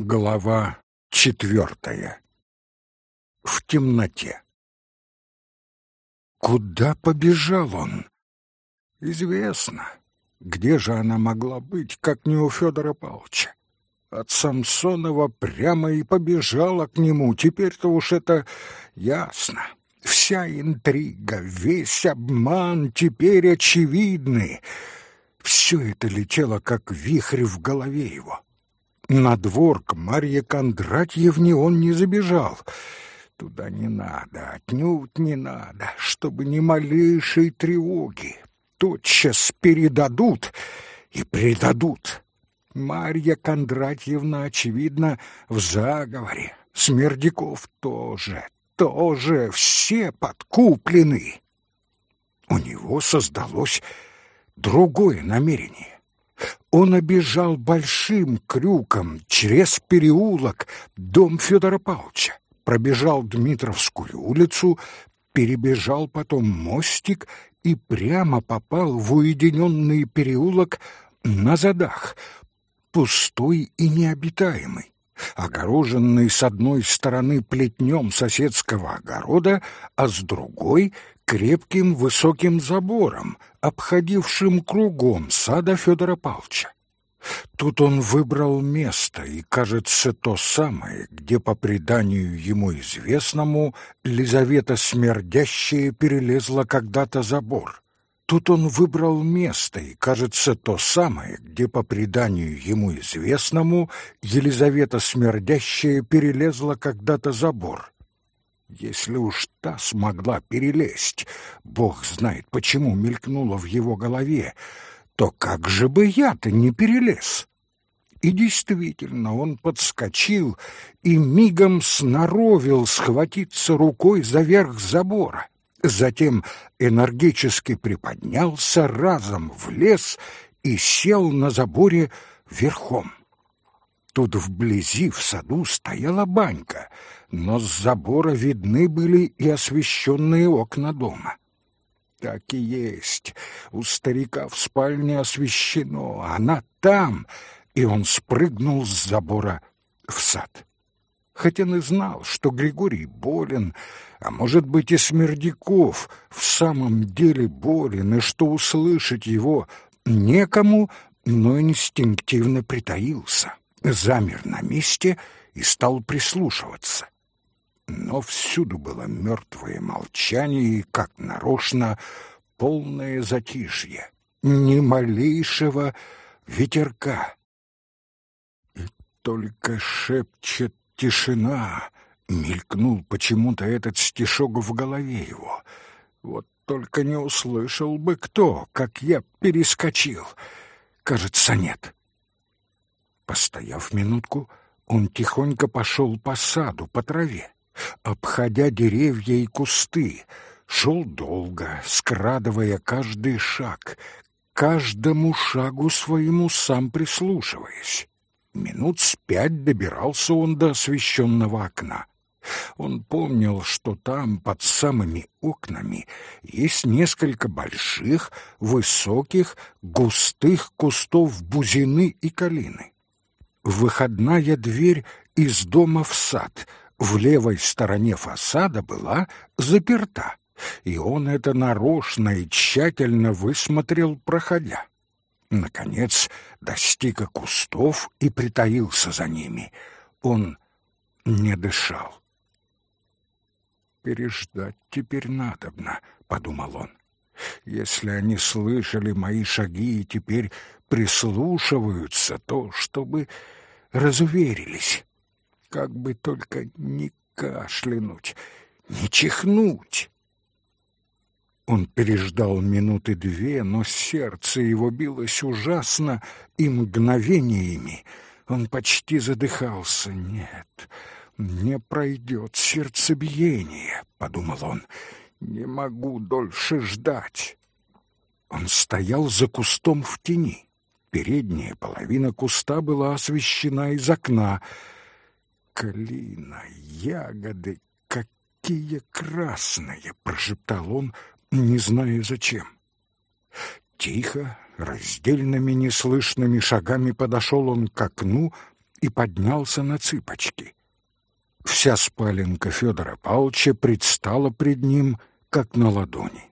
Глава четвертая. В темноте. Куда побежал он? Известно. Где же она могла быть, как не у Федора Павловича? От Самсонова прямо и побежала к нему. Теперь-то уж это ясно. Вся интрига, весь обман теперь очевидны. Все это летело, как вихрь в голове его. На двор к Марье Кондратьевне он не забежал. Туда не надо, отнюдь не надо, чтобы ни малейшей тревоги. Тотчас передадут и предадут. Марья Кондратьевна, очевидно, в заговоре. Смердяков тоже, тоже, все подкуплены. У него создалось другое намерение. Он обежал большим крюком через переулок дом Федора Павловича, пробежал Дмитровскую улицу, перебежал потом мостик и прямо попал в уединенный переулок на задах, пустой и необитаемый, огороженный с одной стороны плетнем соседского огорода, а с другой крепким высоким забором, обходившим кругом сада Федора Павловича. Тут он выбрал место, и, кажется, то самое, где, по преданию ему известному, Лизавета Смердящая перелезла когда-то забор. Тут он выбрал место, и, кажется, то самое, где, по преданию ему известному, Елизавета Смердящая перелезла когда-то забор. Если уж та смогла перелезть, бог знает, почему мелькнуло в его голове, то как же бы я-то не перелез? И действительно, он подскочил и мигом сноровил схватиться рукой за верх забора. Затем энергически приподнялся, разом влез и сел на заборе верхом. Тут вблизи в саду стояла банька — но с забора видны были и освещенные окна дома. Так и есть. У старика в спальне освещено, она там, и он спрыгнул с забора в сад. Хотя и знал, что Григорий болен, а может быть и Смердяков в самом деле болен, и что услышать его некому, но инстинктивно притаился, замер на месте и стал прислушиваться но всюду было мертвое молчание и, как нарочно, полное затишье, ни малейшего ветерка. И только шепчет тишина, мелькнул почему-то этот стишок в голове его. Вот только не услышал бы кто, как я перескочил. Кажется, нет. Постояв минутку, он тихонько пошел по саду, по траве обходя деревья и кусты, шел долго, скрадывая каждый шаг, каждому шагу своему сам прислушиваясь. Минут с пять добирался он до освещенного окна. Он помнил, что там, под самыми окнами, есть несколько больших, высоких, густых кустов бузины и калины. Выходная дверь из дома в сад — в левой стороне фасада была заперта, и он это нарочно и тщательно высмотрел, проходя. Наконец достиг кустов и притаился за ними. Он не дышал. «Переждать теперь надобно», — подумал он. «Если они слышали мои шаги и теперь прислушиваются, то чтобы разуверились» как бы только не кашлянуть, не чихнуть. Он переждал минуты две, но сердце его билось ужасно, и мгновениями он почти задыхался. «Нет, не пройдет сердцебиение», — подумал он, — «не могу дольше ждать». Он стоял за кустом в тени. Передняя половина куста была освещена из окна — «Калина, ягоды, какие красные!» — прошептал он, не зная зачем. Тихо, раздельными неслышными шагами подошел он к окну и поднялся на цыпочки. Вся спаленка Федора Павловича предстала пред ним, как на ладони.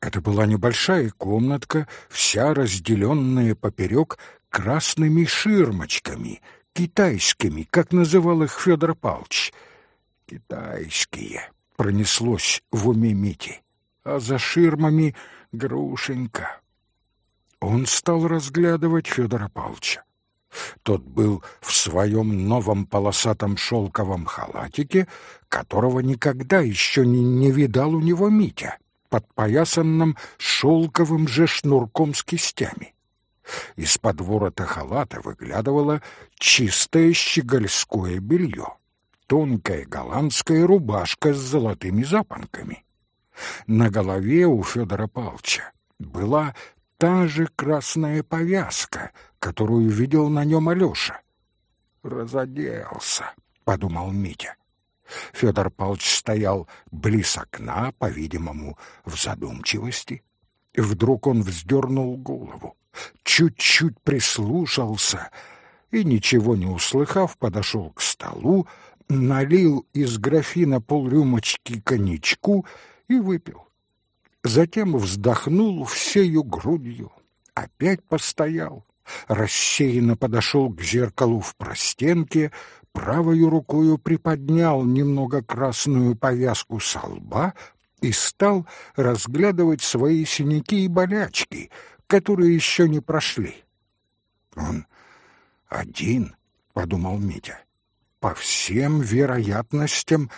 Это была небольшая комнатка, вся разделенная поперек красными ширмочками, китайскими, как называл их Федор Павлович. «Китайские», — пронеслось в уме Мити, а за ширмами — грушенька. Он стал разглядывать Федора Павловича. Тот был в своем новом полосатом шелковом халатике, которого никогда еще не, не видал у него Митя, подпоясанном шелковым же шнурком с кистями. Из-под ворота халата выглядывало чистое щегольское белье, тонкая голландская рубашка с золотыми запонками. На голове у Федора Павловича была та же красная повязка, которую видел на нем Алеша. «Разоделся», — подумал Митя. Федор Павлович стоял близ окна, по-видимому, в задумчивости. Вдруг он вздернул голову, чуть-чуть прислушался и, ничего не услыхав, подошел к столу, налил из графина полрюмочки коньячку и выпил. Затем вздохнул всею грудью, опять постоял, рассеянно подошел к зеркалу в простенке, правою рукою приподнял немного красную повязку со лба и стал разглядывать свои синяки и болячки, которые еще не прошли. «Он один», — подумал Митя, — «по всем вероятностям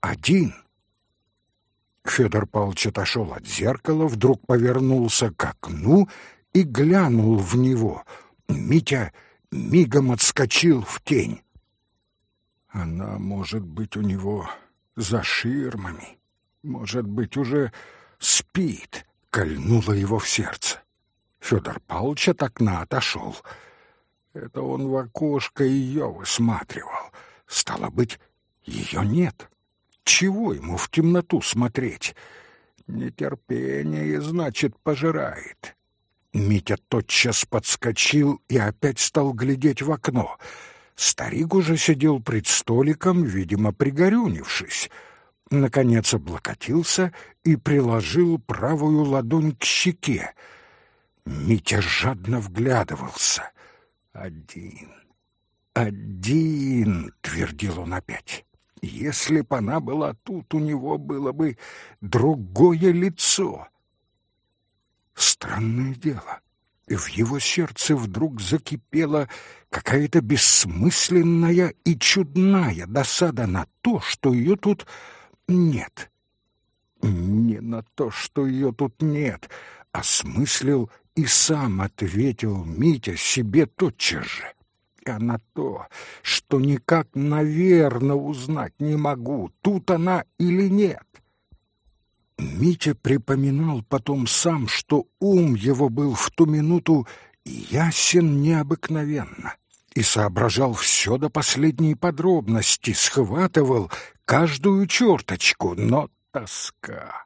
один». Федор Павлович отошел от зеркала, вдруг повернулся к окну и глянул в него. Митя мигом отскочил в тень. Она может быть у него за ширмами, может быть, уже спит, кольнуло его в сердце. Федор Павлович от окна отошел. Это он в окошко ее высматривал. Стало быть, ее нет. Чего ему в темноту смотреть? Нетерпение, значит, пожирает. Митя тотчас подскочил и опять стал глядеть в окно. Старик уже сидел пред столиком, видимо, пригорюнившись. Наконец облокотился и приложил правую ладонь к щеке. Митя жадно вглядывался. «Один, один!» — твердил он опять. Если б она была тут, у него было бы другое лицо. Странное дело. В его сердце вдруг закипела какая-то бессмысленная и чудная досада на то, что ее тут нет. Не на то, что ее тут нет, а смыслил и сам ответил Митя себе тотчас же а на то, что никак, наверное, узнать не могу, тут она или нет. Митя припоминал потом сам, что ум его был в ту минуту ясен необыкновенно, и соображал все до последней подробности, схватывал каждую черточку, но тоска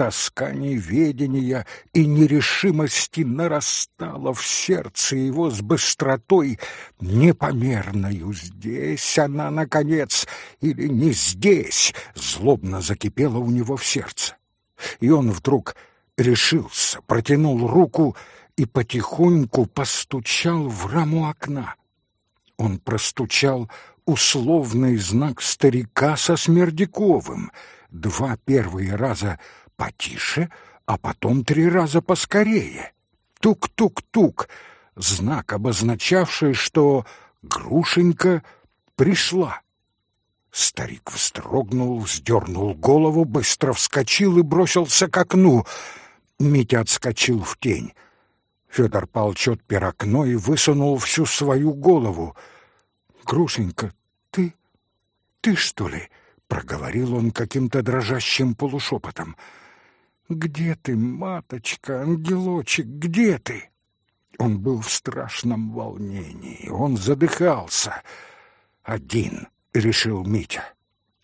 тоска неведения и нерешимости нарастала в сердце его с быстротой непомерною. Здесь она, наконец, или не здесь, злобно закипела у него в сердце. И он вдруг решился, протянул руку и потихоньку постучал в раму окна. Он простучал условный знак старика со Смердяковым. Два первые раза — потише, а потом три раза поскорее. Тук-тук-тук, знак, обозначавший, что Грушенька пришла. Старик вздрогнул, вздернул голову, быстро вскочил и бросился к окну. Митя отскочил в тень. Федор Павлович отпер окно и высунул всю свою голову. «Грушенька, ты... ты что ли?» — проговорил он каким-то дрожащим полушепотом. «Где ты, маточка, ангелочек, где ты?» Он был в страшном волнении, он задыхался. «Один», — решил Митя.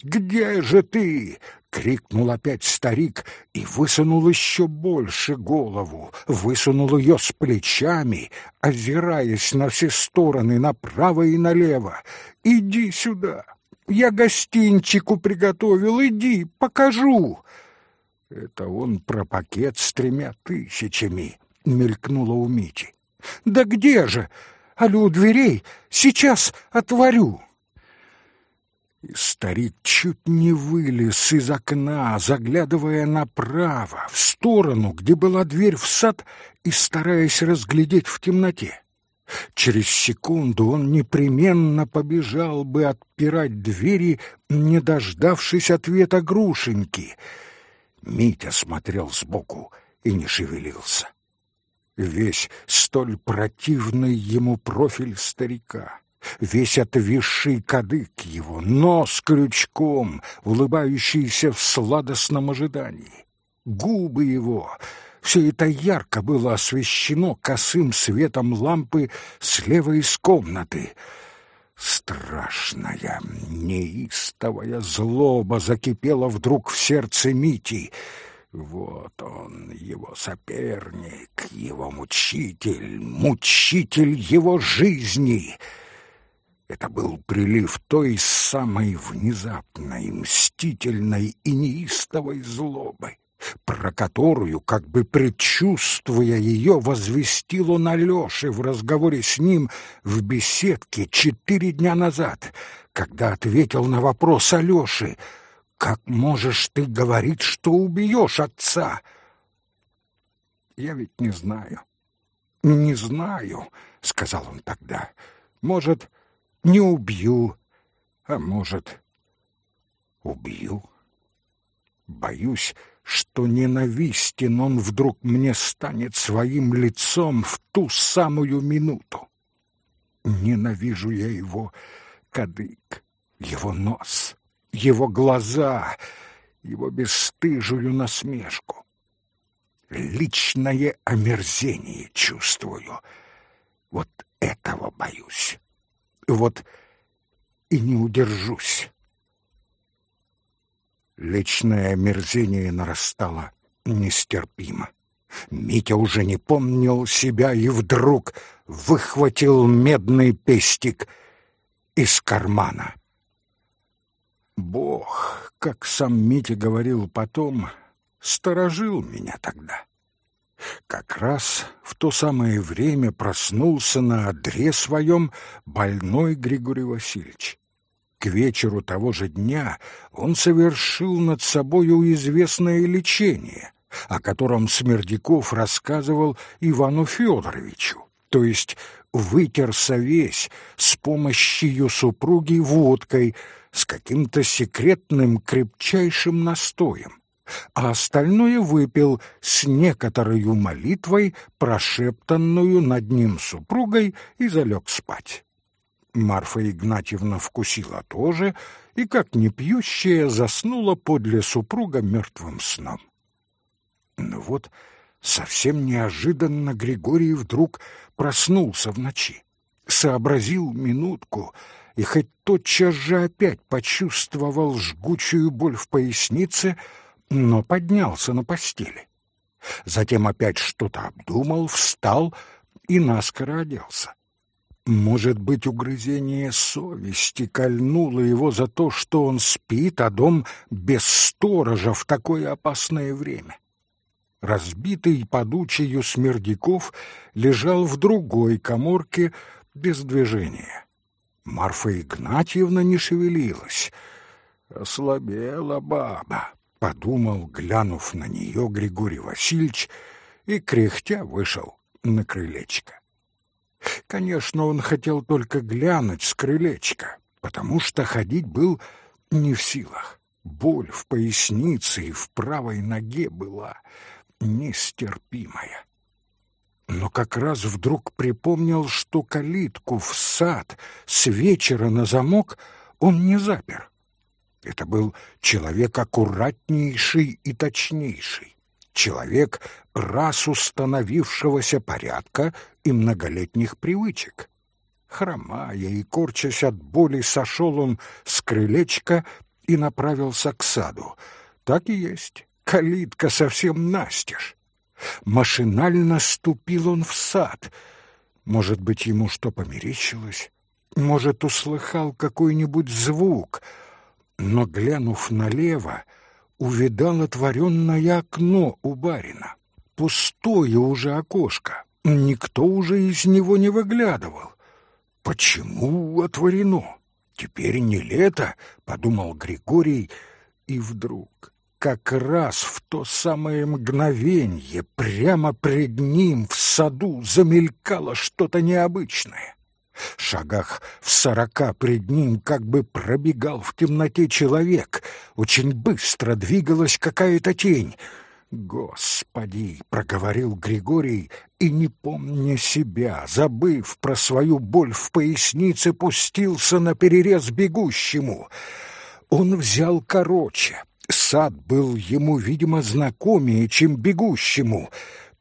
Где же ты?» — крикнул опять старик и высунул еще больше голову, высунул ее с плечами, озираясь на все стороны, направо и налево. «Иди сюда! Я гостинчику приготовил, иди, покажу!» Это он про пакет с тремя тысячами, мелькнуло у Мити. «Да где же? Алю у дверей, сейчас отворю!» Старик чуть не вылез из окна, заглядывая направо, в сторону, где была дверь в сад, и стараясь разглядеть в темноте. Через секунду он непременно побежал бы отпирать двери, не дождавшись ответа Грушеньки. Митя смотрел сбоку и не шевелился. Весь столь противный ему профиль старика, весь отвисший кадык его, нос крючком, улыбающийся в сладостном ожидании, губы его — все это ярко было освещено косым светом лампы слева из комнаты. Страшная, неистовая злоба закипела вдруг в сердце Мити. Вот он, его соперник, его мучитель, мучитель его жизни. Это был прилив той самой внезапной, мстительной и неистовой злобы про которую, как бы предчувствуя ее, возвестил он Алёше в разговоре с ним в беседке четыре дня назад, когда ответил на вопрос Алёши «Как можешь ты говорить, что убьешь отца?» «Я ведь не знаю». «Не знаю», — сказал он тогда. «Может, не убью, а может, убью. Боюсь, что ненавистен он вдруг мне станет своим лицом в ту самую минуту. Ненавижу я его кадык, его нос, его глаза, его бесстыжую насмешку. Личное омерзение чувствую. Вот этого. Вот и не удержусь. Личное омерзение нарастало нестерпимо. Митя уже не помнил себя и вдруг выхватил медный пестик из кармана. Бог, как сам Митя говорил потом, сторожил меня тогда. Как раз в то самое время проснулся на одре своем больной Григорий Васильевич. К вечеру того же дня он совершил над собою известное лечение, о котором Смердяков рассказывал Ивану Федоровичу, то есть вытерся весь с помощью супруги водкой с каким-то секретным крепчайшим настоем, а остальное выпил с некоторой молитвой, прошептанную над ним супругой, и залег спать. Марфа Игнатьевна вкусила тоже и, как не пьющая, заснула подле супруга мертвым сном. Но вот совсем неожиданно Григорий вдруг проснулся в ночи, сообразил минутку и хоть тотчас же опять почувствовал жгучую боль в пояснице, но поднялся на постели. Затем опять что-то обдумал, встал и наскоро оделся. Может быть, угрызение совести кольнуло его за то, что он спит, а дом без сторожа в такое опасное время. Разбитый подучею Смердяков лежал в другой коморке без движения. Марфа Игнатьевна не шевелилась. «Ослабела баба», — подумал, глянув на нее Григорий Васильевич, и, кряхтя, вышел на крылечко. Конечно, он хотел только глянуть с крылечка, потому что ходить был не в силах. Боль в пояснице и в правой ноге была нестерпимая. Но как раз вдруг припомнил, что калитку в сад с вечера на замок он не запер. Это был человек аккуратнейший и точнейший человек раз установившегося порядка и многолетних привычек. Хромая и корчась от боли, сошел он с крылечка и направился к саду. Так и есть, калитка совсем настежь. Машинально ступил он в сад. Может быть, ему что померещилось? Может, услыхал какой-нибудь звук? Но, глянув налево, увидал отворенное окно у барина. Пустое уже окошко. Никто уже из него не выглядывал. Почему отворено? Теперь не лето, подумал Григорий, и вдруг, как раз в то самое мгновенье, прямо пред ним в саду замелькало что-то необычное. Шагах в сорока пред ним как бы пробегал в темноте человек. Очень быстро двигалась какая-то тень — «Господи!» — проговорил Григорий, и, не помня себя, забыв про свою боль в пояснице, пустился на перерез бегущему. Он взял короче. Сад был ему, видимо, знакомее, чем бегущему.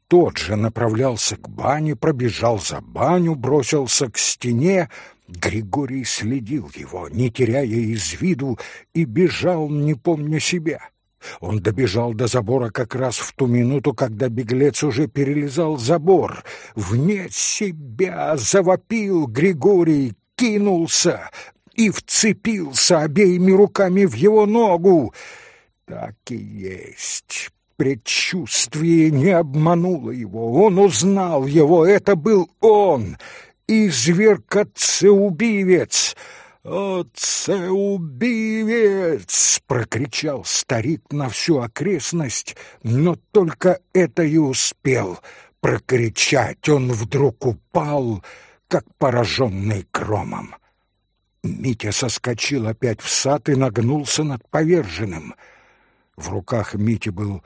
Тот же направлялся к бане, пробежал за баню, бросился к стене. Григорий следил его, не теряя из виду, и бежал, не помня себя. Он добежал до забора как раз в ту минуту, когда беглец уже перелезал забор. Вне себя завопил Григорий, кинулся и вцепился обеими руками в его ногу. Так и есть. Предчувствие не обмануло его. Он узнал его. Это был он. Изверг-отцеубивец. «Отце-убивец!» — прокричал старик на всю окрестность, но только это и успел прокричать. Он вдруг упал, как пораженный кромом. Митя соскочил опять в сад и нагнулся над поверженным. В руках Мити был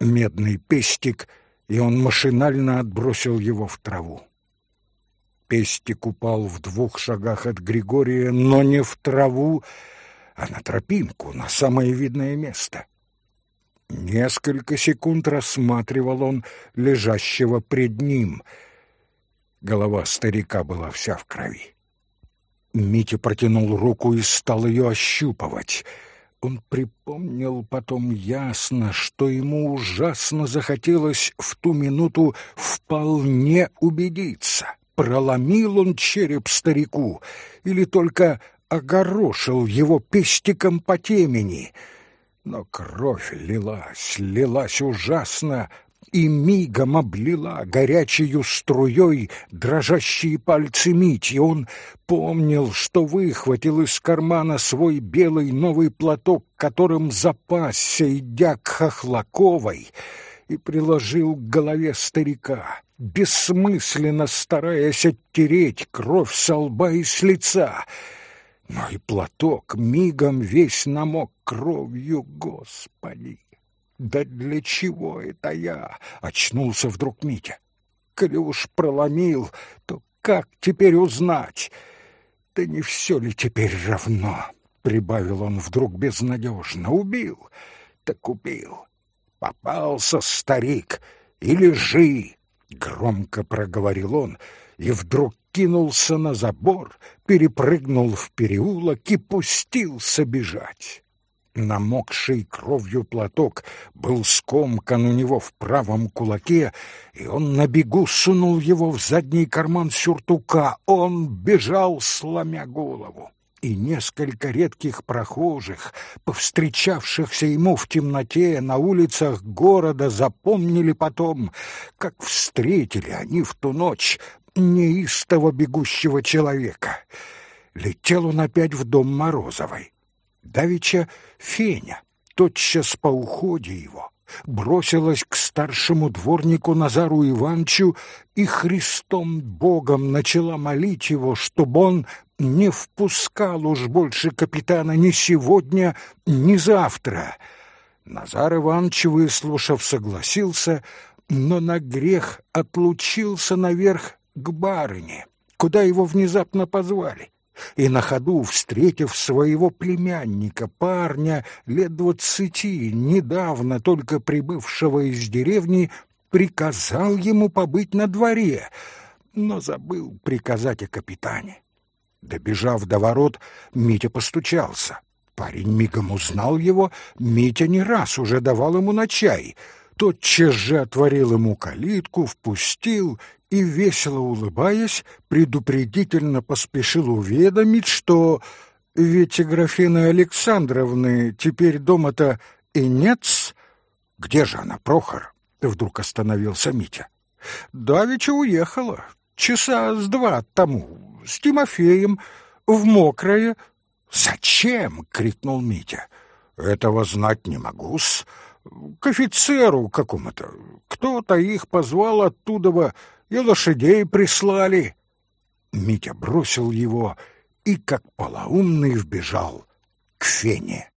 медный пестик, и он машинально отбросил его в траву. Пестик упал в двух шагах от Григория, но не в траву, а на тропинку, на самое видное место. Несколько секунд рассматривал он лежащего пред ним. Голова старика была вся в крови. Митя протянул руку и стал ее ощупывать. Он припомнил потом ясно, что ему ужасно захотелось в ту минуту вполне убедиться проломил он череп старику или только огорошил его пестиком по темени. Но кровь лилась, лилась ужасно, и мигом облила горячей струей дрожащие пальцы Мити. Он помнил, что выхватил из кармана свой белый новый платок, которым запасся, идя к Хохлаковой, и приложил к голове старика бессмысленно стараясь оттереть кровь со лба и с лица. Но и платок мигом весь намок кровью, Господи! Да для чего это я? Очнулся вдруг Митя. Уж проломил, то как теперь узнать? Да не все ли теперь равно? Прибавил он вдруг безнадежно. Убил, так убил. Попался старик и лежи. Громко проговорил он и вдруг кинулся на забор, перепрыгнул в переулок и пустился бежать. Намокший кровью платок был скомкан у него в правом кулаке, и он на бегу сунул его в задний карман сюртука. Он бежал, сломя голову и несколько редких прохожих, повстречавшихся ему в темноте на улицах города, запомнили потом, как встретили они в ту ночь неистово бегущего человека. Летел он опять в дом Морозовой. Давича Феня, тотчас по уходе его, бросилась к старшему дворнику Назару Ивановичу и Христом Богом начала молить его, чтобы он не впускал уж больше капитана ни сегодня, ни завтра. Назар Иванович, выслушав, согласился, но на грех отлучился наверх к барыне, куда его внезапно позвали и на ходу, встретив своего племянника, парня лет двадцати, недавно только прибывшего из деревни, приказал ему побыть на дворе, но забыл приказать о капитане. Добежав до ворот, Митя постучался. Парень мигом узнал его, Митя не раз уже давал ему на чай. Тотчас же отворил ему калитку, впустил и, весело улыбаясь, предупредительно поспешил уведомить, что ведь Графины Александровны теперь дома-то и нет Где же она, Прохор? Вдруг остановился Митя. Давеча уехала, часа с два тому, с Тимофеем, в мокрое. Зачем? крикнул Митя. Этого знать не могу-с. К офицеру какому-то. Кто-то их позвал оттуда и лошадей прислали. Митя бросил его и, как полоумный, вбежал к Фене.